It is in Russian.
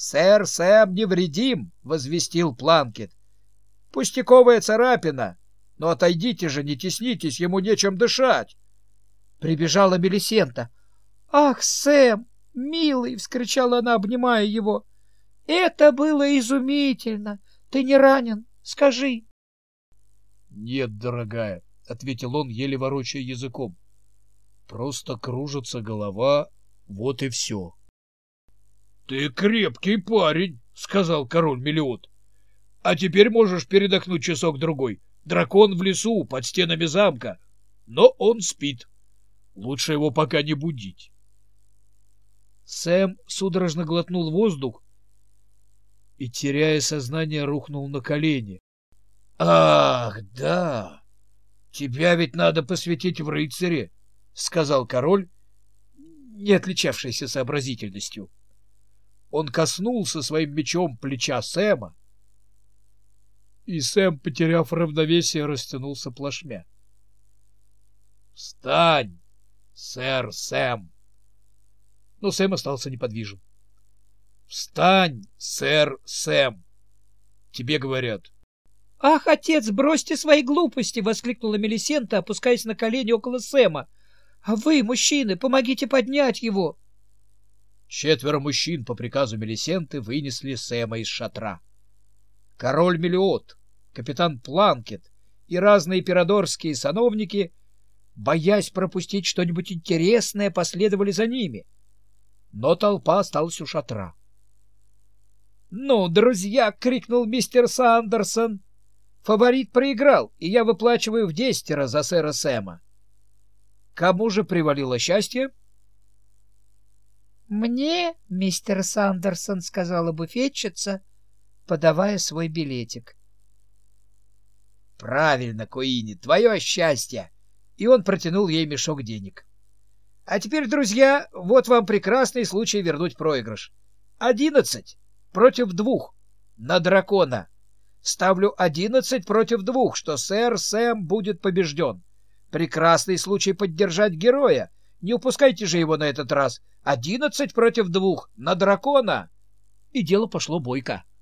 «Сэр Сэм невредим!» — возвестил Планкет. «Пустяковая царапина! Но отойдите же, не теснитесь, ему нечем дышать!» Прибежала Мелисента. «Ах, Сэм, милый!» — вскричала она, обнимая его. «Это было изумительно! Ты не ранен? Скажи!» «Нет, дорогая», — ответил он, еле ворочая языком. «Просто кружится голова, вот и все». «Ты крепкий парень», — сказал король Мелиот. «А теперь можешь передохнуть часок-другой. Дракон в лесу, под стенами замка. Но он спит. Лучше его пока не будить». Сэм судорожно глотнул воздух и, теряя сознание, рухнул на колени. — Ах, да! Тебя ведь надо посвятить в рыцаре, — сказал король, не отличавшийся сообразительностью. Он коснулся своим мечом плеча Сэма, и Сэм, потеряв равновесие, растянулся плашмя. «Встань, сэр Сэм!» Но Сэм остался неподвижен. «Встань, сэр Сэм!» «Тебе говорят». «Ах, отец, бросьте свои глупости!» — воскликнула Мелисента, опускаясь на колени около Сэма. «А вы, мужчины, помогите поднять его!» Четверо мужчин по приказу Мелисенты вынесли Сэма из шатра. Король Мелиот, капитан Планкет и разные пирадорские сановники, боясь пропустить что-нибудь интересное, последовали за ними. Но толпа осталась у шатра. — Ну, друзья! — крикнул мистер Сандерсон. — Фаворит проиграл, и я выплачиваю в десятеро за сэра Сэма. Кому же привалило счастье? —— Мне, мистер Сандерсон, — сказала буфетчица, подавая свой билетик. — Правильно, Куини, твое счастье! И он протянул ей мешок денег. — А теперь, друзья, вот вам прекрасный случай вернуть проигрыш. Одиннадцать против двух на дракона. Ставлю одиннадцать против двух, что сэр Сэм будет побежден. Прекрасный случай поддержать героя — не упускайте же его на этот раз. Одиннадцать против двух. На дракона. И дело пошло бойко.